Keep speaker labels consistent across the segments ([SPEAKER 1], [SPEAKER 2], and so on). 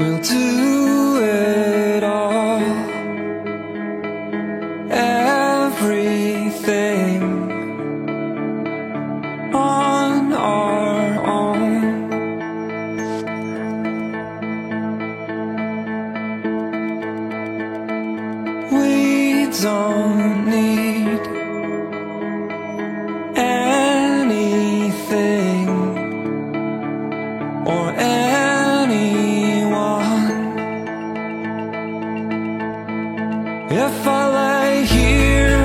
[SPEAKER 1] We'll do it all. Everything on our own. We don't need If I lay here,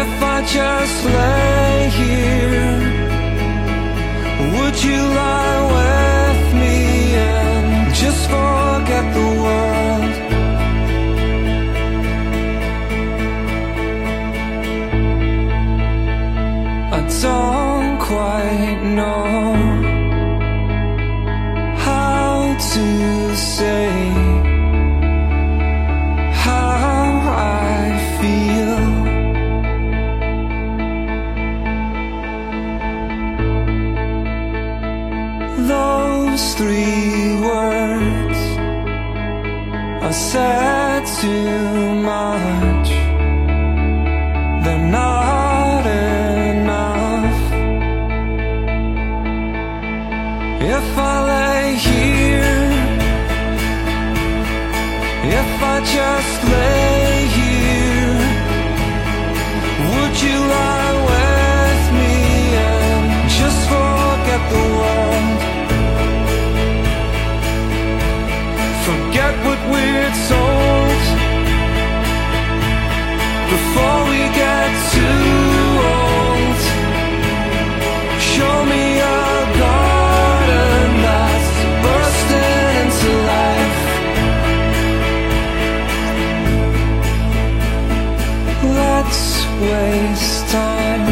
[SPEAKER 1] if I just lay here, would you lie with me and just forget the world? I don't quite know how to say Those three words are said too much. They're not enough. If I lay here, if I just lay here, would you lie what we're before we get too old. Show me a garden that's bursting into life. Let's waste time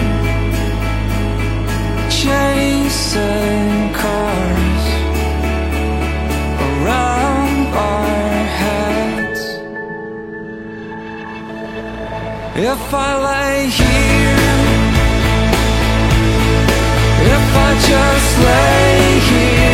[SPEAKER 1] chasing If I lay here, if I just lay here,